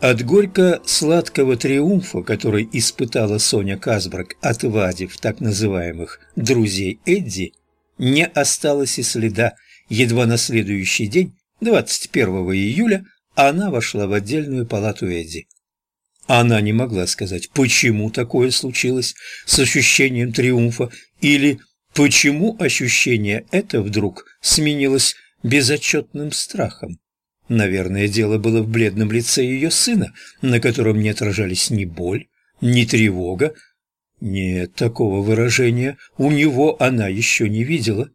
От горько-сладкого триумфа, который испытала Соня Казбрак, отвадив так называемых «друзей Эдди», не осталось и следа. Едва на следующий день, 21 июля, она вошла в отдельную палату Эдди. Она не могла сказать, почему такое случилось с ощущением триумфа, или почему ощущение это вдруг сменилось безотчетным страхом. Наверное, дело было в бледном лице ее сына, на котором не отражались ни боль, ни тревога. Нет, такого выражения у него она еще не видела.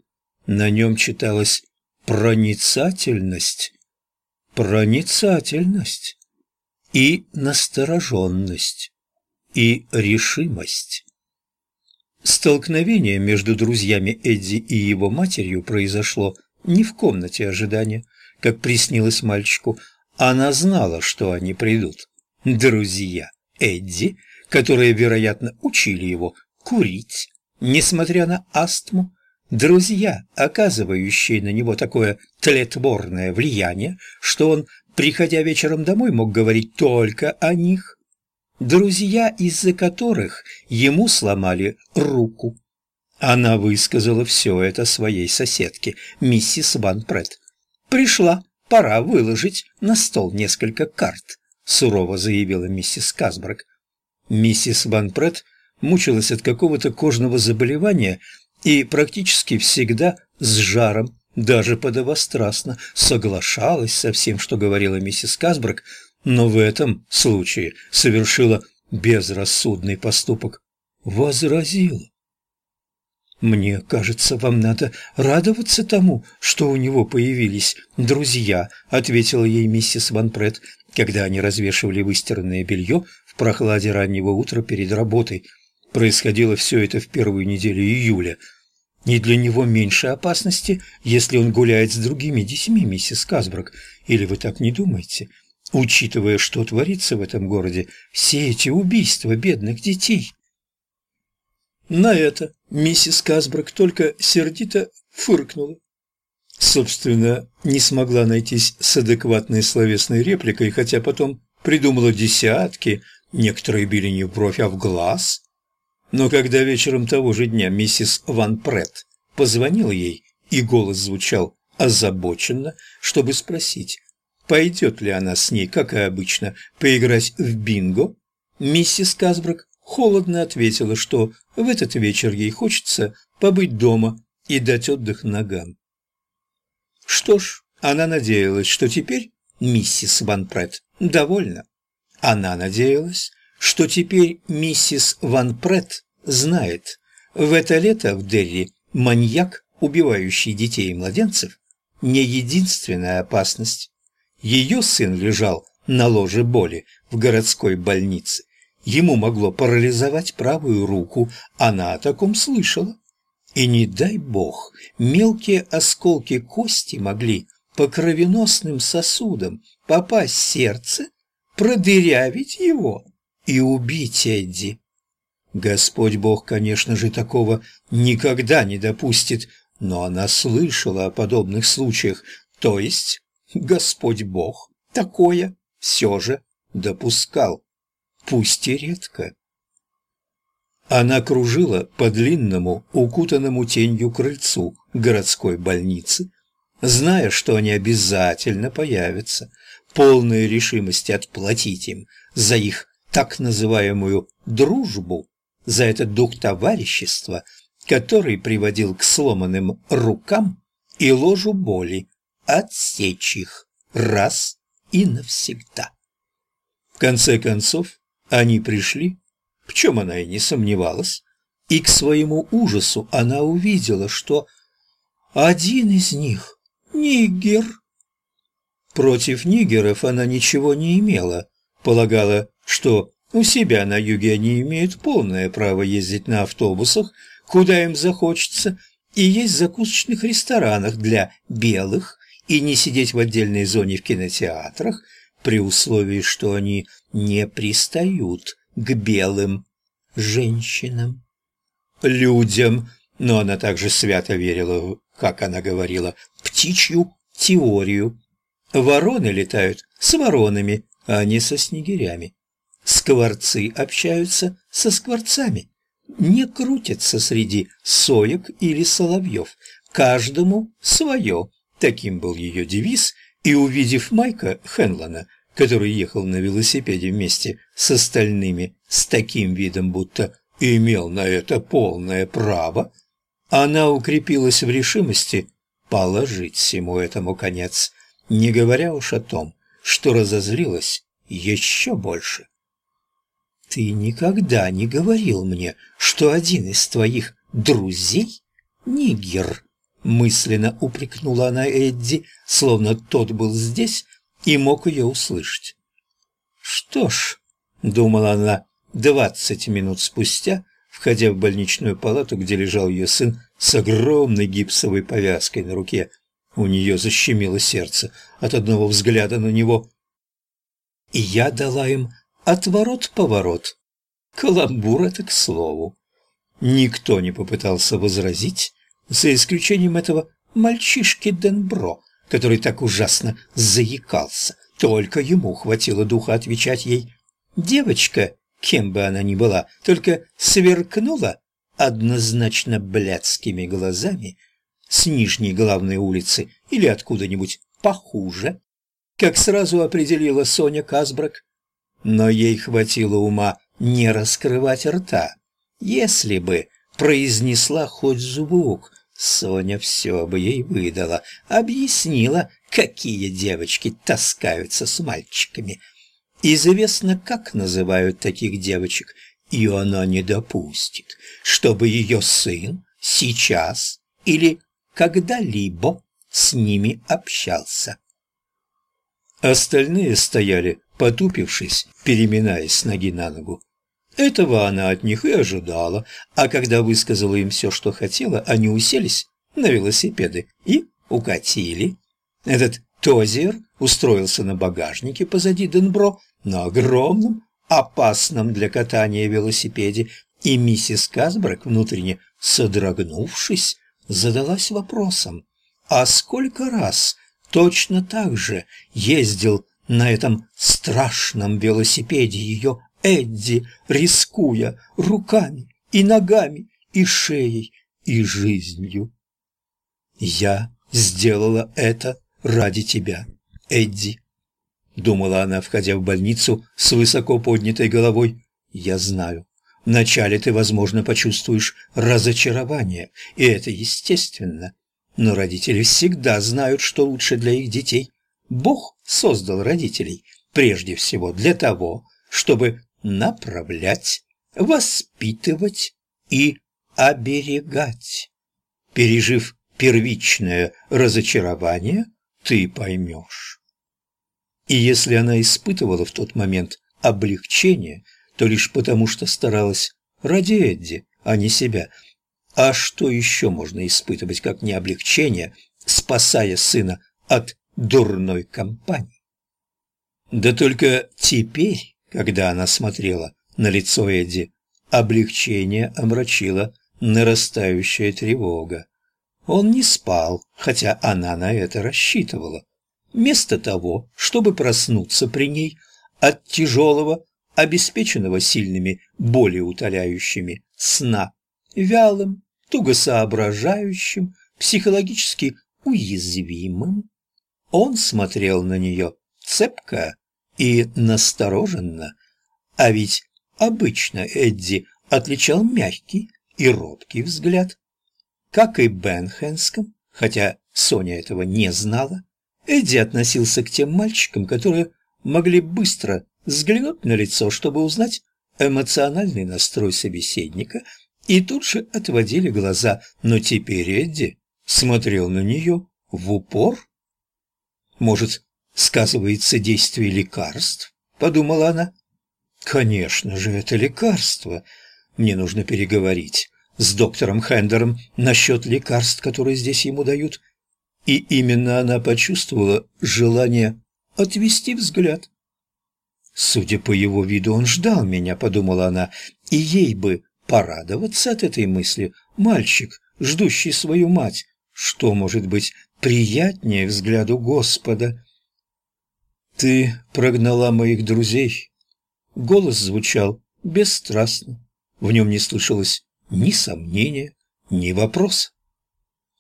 На нем читалась проницательность. Проницательность и настороженность, и решимость. Столкновение между друзьями Эдди и его матерью произошло не в комнате ожидания, как приснилось мальчику. Она знала, что они придут. Друзья Эдди, которые, вероятно, учили его курить, несмотря на астму, друзья, оказывающие на него такое тлетворное влияние, что он, приходя вечером домой, мог говорить только о них, друзья, из-за которых ему сломали руку. Она высказала все это своей соседке, миссис Ван Прет. «Пришла, пора выложить на стол несколько карт», — сурово заявила миссис Казбрак. Миссис Ван Прет мучилась от какого-то кожного заболевания и практически всегда с жаром, даже подовострастно, соглашалась со всем, что говорила миссис Казбрак, но в этом случае совершила безрассудный поступок. Возразила. «Мне кажется, вам надо радоваться тому, что у него появились друзья», ответила ей миссис Ван Прет, когда они развешивали выстиранное белье в прохладе раннего утра перед работой. Происходило все это в первую неделю июля. Не для него меньше опасности, если он гуляет с другими детьми, миссис Казбрак. Или вы так не думаете? Учитывая, что творится в этом городе, все эти убийства бедных детей. На это миссис Казбрак только сердито фыркнула. Собственно, не смогла найтись с адекватной словесной репликой, хотя потом придумала десятки, некоторые били не в бровь, а в глаз. Но когда вечером того же дня миссис Ван Прет позвонила ей, и голос звучал озабоченно, чтобы спросить, пойдет ли она с ней, как и обычно, поиграть в бинго, миссис Казбрак холодно ответила, что в этот вечер ей хочется побыть дома и дать отдых ногам. Что ж, она надеялась, что теперь миссис Ван Прет довольна. Она надеялась, что теперь миссис Ван Прет знает, в это лето в Дерри маньяк, убивающий детей и младенцев, не единственная опасность. Ее сын лежал на ложе боли в городской больнице Ему могло парализовать правую руку, она о таком слышала. И не дай бог, мелкие осколки кости могли по кровеносным сосудам попасть в сердце, продырявить его и убить Эдди. Господь Бог, конечно же, такого никогда не допустит, но она слышала о подобных случаях, то есть Господь Бог такое все же допускал пусть и редко. Она кружила по длинному, укутанному тенью крыльцу городской больницы, зная, что они обязательно появятся, полные решимости отплатить им за их так называемую «дружбу», за этот дух товарищества, который приводил к сломанным рукам и ложу боли, отсечь их раз и навсегда. В конце концов, они пришли, в чем она и не сомневалась, и к своему ужасу она увидела, что один из них — нигер. Против нигеров она ничего не имела, полагала, что у себя на юге они имеют полное право ездить на автобусах, куда им захочется, и есть в закусочных ресторанах для белых, и не сидеть в отдельной зоне в кинотеатрах, при условии, что они не пристают к белым женщинам. Людям, но она также свято верила, как она говорила, птичью теорию. Вороны летают с воронами, а не со снегирями. Скворцы общаются со скворцами, не крутятся среди соек или соловьев. Каждому свое. Таким был ее девиз, и, увидев Майка Хенлона, который ехал на велосипеде вместе с остальными с таким видом, будто имел на это полное право, она укрепилась в решимости положить всему этому конец, не говоря уж о том, что разозлилась еще больше. «Ты никогда не говорил мне, что один из твоих друзей — нигер», — мысленно упрекнула она Эдди, словно тот был здесь и мог ее услышать. «Что ж», — думала она двадцать минут спустя, входя в больничную палату, где лежал ее сын с огромной гипсовой повязкой на руке, у нее защемило сердце от одного взгляда на него. И я дала им Отворот-поворот. Каламбур это к слову. Никто не попытался возразить, за исключением этого мальчишки Денбро, который так ужасно заикался. Только ему хватило духа отвечать ей. Девочка, кем бы она ни была, только сверкнула однозначно блядскими глазами с нижней главной улицы или откуда-нибудь похуже, как сразу определила Соня Казбрак, но ей хватило ума не раскрывать рта. Если бы произнесла хоть звук, Соня все бы ей выдала, объяснила, какие девочки таскаются с мальчиками. Известно, как называют таких девочек, и она не допустит, чтобы ее сын сейчас или когда-либо с ними общался. Остальные стояли потупившись, переминаясь с ноги на ногу. Этого она от них и ожидала, а когда высказала им все, что хотела, они уселись на велосипеды и укатили. Этот Тозер устроился на багажнике позади Денбро на огромном, опасном для катания велосипеде, и миссис Казбрак, внутренне содрогнувшись, задалась вопросом, а сколько раз точно так же ездил на этом страшном велосипеде ее Эдди, рискуя руками и ногами и шеей и жизнью. «Я сделала это ради тебя, Эдди», — думала она, входя в больницу с высоко поднятой головой. «Я знаю, вначале ты, возможно, почувствуешь разочарование, и это естественно, но родители всегда знают, что лучше для их детей. Бог создал родителей прежде всего для того, чтобы направлять, воспитывать и оберегать. Пережив первичное разочарование, ты поймешь. И если она испытывала в тот момент облегчение, то лишь потому, что старалась ради Эдди, а не себя. А что еще можно испытывать, как не облегчение, спасая сына от дурной компании. Да только теперь, когда она смотрела на лицо Эдди, облегчение омрачило нарастающая тревога. Он не спал, хотя она на это рассчитывала. Вместо того, чтобы проснуться при ней от тяжелого, обеспеченного сильными болеутоляющими сна, вялым, туго соображающим, психологически уязвимым, он смотрел на нее цепко и настороженно, а ведь обычно Эдди отличал мягкий и робкий взгляд. Как и Бен Хэнском, хотя Соня этого не знала, Эдди относился к тем мальчикам, которые могли быстро взглянуть на лицо, чтобы узнать эмоциональный настрой собеседника, и тут же отводили глаза, но теперь Эдди смотрел на нее в упор. Может, сказывается действие лекарств? Подумала она. Конечно же, это лекарство. Мне нужно переговорить с доктором Хендером насчет лекарств, которые здесь ему дают. И именно она почувствовала желание отвести взгляд. Судя по его виду, он ждал меня, подумала она, и ей бы порадоваться от этой мысли. Мальчик, ждущий свою мать, что может быть приятнее взгляду Господа. «Ты прогнала моих друзей». Голос звучал бесстрастно. В нем не слышалось ни сомнения, ни вопроса.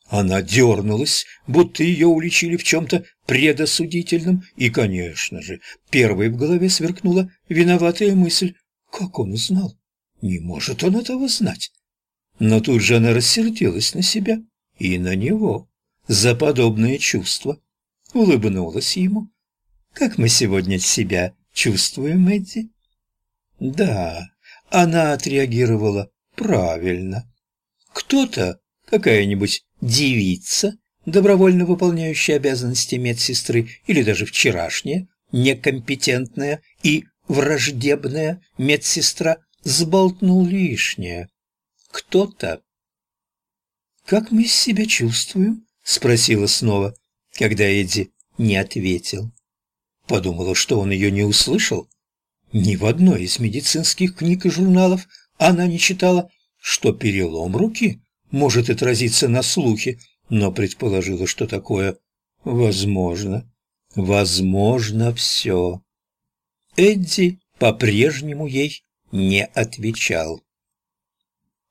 Она дернулась, будто ее уличили в чем-то предосудительном, и, конечно же, первой в голове сверкнула виноватая мысль. Как он узнал? Не может он этого знать. Но тут же она рассердилась на себя и на него за подобные чувства. Улыбнулась ему. «Как мы сегодня себя чувствуем, Эдди?» Да, она отреагировала правильно. Кто-то, какая-нибудь девица, добровольно выполняющая обязанности медсестры, или даже вчерашняя, некомпетентная и враждебная медсестра, сболтнул лишнее. Кто-то. «Как мы себя чувствуем?» — спросила снова, когда Эдди не ответил. Подумала, что он ее не услышал. Ни в одной из медицинских книг и журналов она не читала, что перелом руки может отразиться на слухе, но предположила, что такое возможно. Возможно все. Эдди по-прежнему ей не отвечал.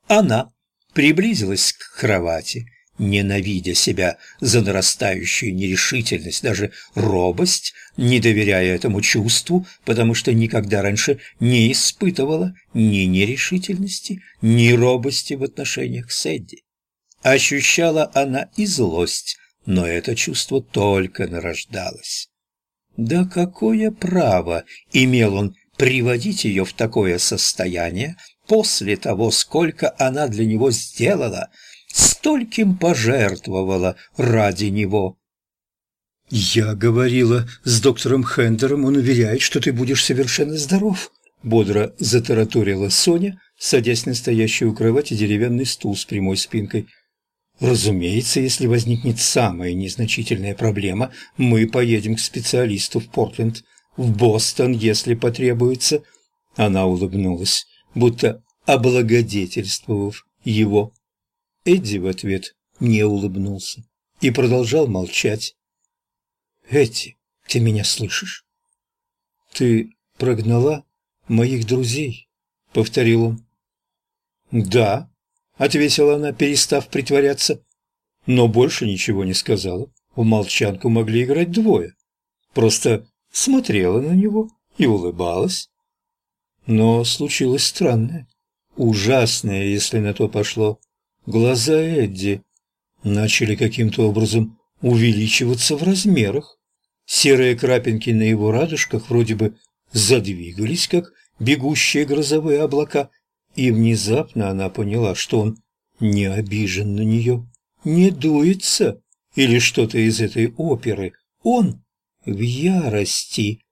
Она приблизилась к кровати, ненавидя себя за нарастающую нерешительность, даже робость, не доверяя этому чувству, потому что никогда раньше не испытывала ни нерешительности, ни робости в отношениях с Эдди. Ощущала она и злость, но это чувство только нарождалось. Да какое право имел он приводить ее в такое состояние после того, сколько она для него сделала – стольким пожертвовала ради него. «Я говорила с доктором Хендером, он уверяет, что ты будешь совершенно здоров», — бодро затараторила Соня, садясь на стоящий у кровати деревянный стул с прямой спинкой. «Разумеется, если возникнет самая незначительная проблема, мы поедем к специалисту в Портленд, в Бостон, если потребуется». Она улыбнулась, будто облагодетельствовав его. Эдди в ответ не улыбнулся и продолжал молчать. «Эдди, ты меня слышишь?» «Ты прогнала моих друзей», — повторил он. «Да», — ответила она, перестав притворяться, но больше ничего не сказала. В молчанку могли играть двое. Просто смотрела на него и улыбалась. Но случилось странное, ужасное, если на то пошло. Глаза Эдди начали каким-то образом увеличиваться в размерах. Серые крапинки на его радужках вроде бы задвигались, как бегущие грозовые облака, и внезапно она поняла, что он не обижен на нее, не дуется или что-то из этой оперы. Он в ярости.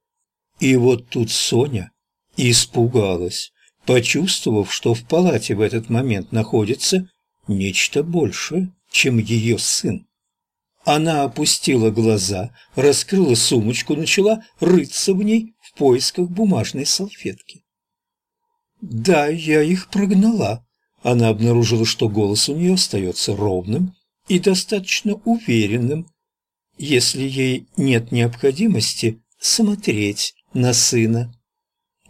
И вот тут Соня испугалась, почувствовав, что в палате в этот момент находится нечто большее, чем ее сын. Она опустила глаза, раскрыла сумочку, начала рыться в ней в поисках бумажной салфетки. «Да, я их прогнала». Она обнаружила, что голос у нее остается ровным и достаточно уверенным, если ей нет необходимости смотреть на сына.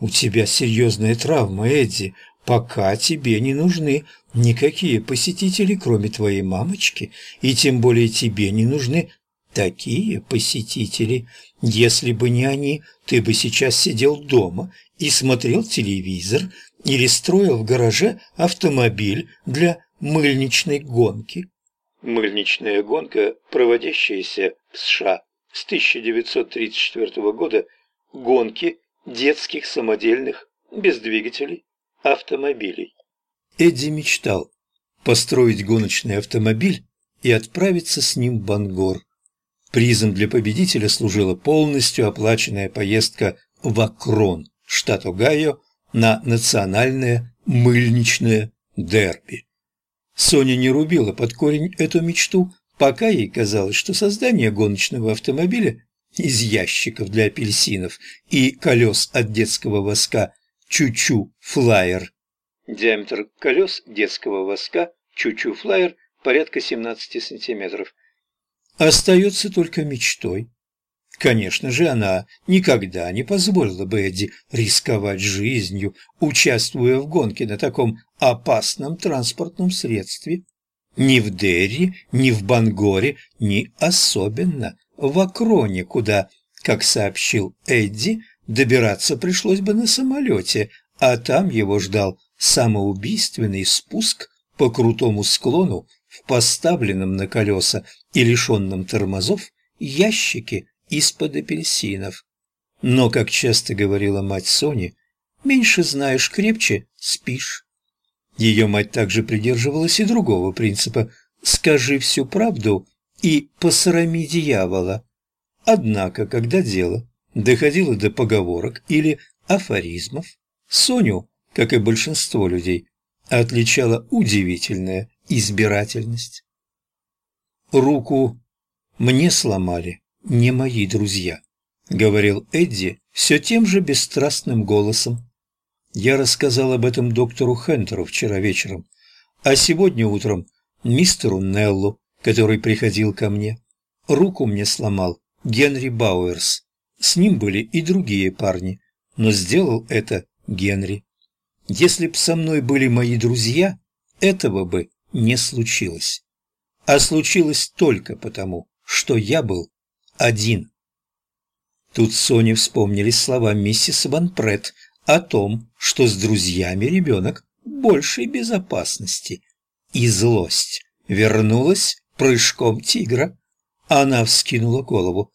«У тебя серьезная травма, Эдди. Пока тебе не нужны никакие посетители, кроме твоей мамочки, и тем более тебе не нужны такие посетители. Если бы не они, ты бы сейчас сидел дома и смотрел телевизор или строил в гараже автомобиль для мыльничной гонки. Мыльничная гонка, проводящаяся в США с 1934 года, гонки детских самодельных без двигателей автомобилей. Эдди мечтал построить гоночный автомобиль и отправиться с ним в Бангор. Призом для победителя служила полностью оплаченная поездка в Акрон, штат Огайо, на национальное мыльничное дерби. Соня не рубила под корень эту мечту, пока ей казалось, что создание гоночного автомобиля из ящиков для апельсинов и колес от детского воска «Чучу Флайер» Диаметр колес детского воска Чучу Флайер порядка 17 сантиметров. Остается только мечтой. Конечно же, она никогда не позволила бы Эдди рисковать жизнью, участвуя в гонке на таком опасном транспортном средстве. Ни в Дерри, ни в Бангоре, ни особенно в Акроне, куда, как сообщил Эдди, добираться пришлось бы на самолете, а там его ждал самоубийственный спуск по крутому склону в поставленном на колеса и лишенном тормозов ящике из-под апельсинов. Но, как часто говорила мать Сони, меньше знаешь, крепче спишь. Ее мать также придерживалась и другого принципа «скажи всю правду и посрами дьявола». Однако, когда дело доходило до поговорок или афоризмов, Соню, как и большинство людей, отличала удивительная избирательность. Руку мне сломали не мои друзья», — говорил Эдди все тем же бесстрастным голосом. Я рассказал об этом доктору Хентеру вчера вечером, а сегодня утром мистеру Неллу, который приходил ко мне. Руку мне сломал Генри Бауэрс. С ним были и другие парни, но сделал это Генри. Если б со мной были мои друзья, этого бы не случилось. А случилось только потому, что я был один. Тут Соне вспомнили слова миссис Ванпрет о том, что с друзьями ребенок большей безопасности. И злость вернулась прыжком тигра. Она вскинула голову.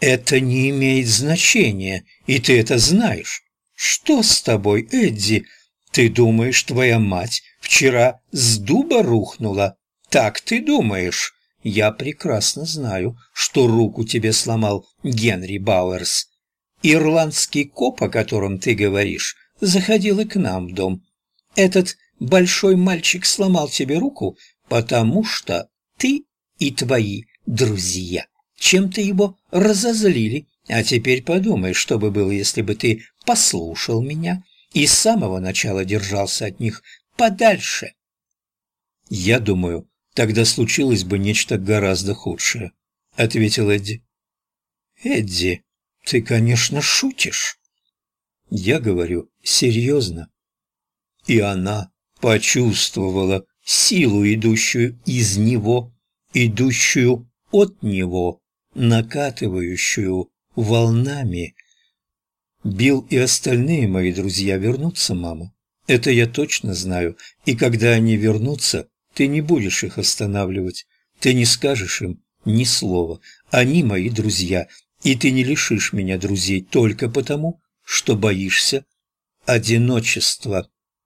«Это не имеет значения, и ты это знаешь. Что с тобой, Эдди? Ты думаешь, твоя мать вчера с дуба рухнула? Так ты думаешь?» Я прекрасно знаю, что руку тебе сломал Генри Бауэрс. Ирландский коп, о котором ты говоришь, заходил и к нам в дом. Этот большой мальчик сломал тебе руку, потому что ты и твои друзья чем-то его разозлили. А теперь подумай, что бы было, если бы ты послушал меня и с самого начала держался от них подальше. Я думаю, тогда случилось бы нечто гораздо худшее», — ответил Эдди. «Эдди, ты, конечно, шутишь». «Я говорю серьезно». И она почувствовала силу, идущую из него, идущую от него, накатывающую волнами. Билл и остальные мои друзья вернутся, мама. Это я точно знаю, и когда они вернутся, ты не будешь их останавливать, ты не скажешь им ни слова. Они мои друзья, и ты не лишишь меня друзей только потому, что боишься одиночества.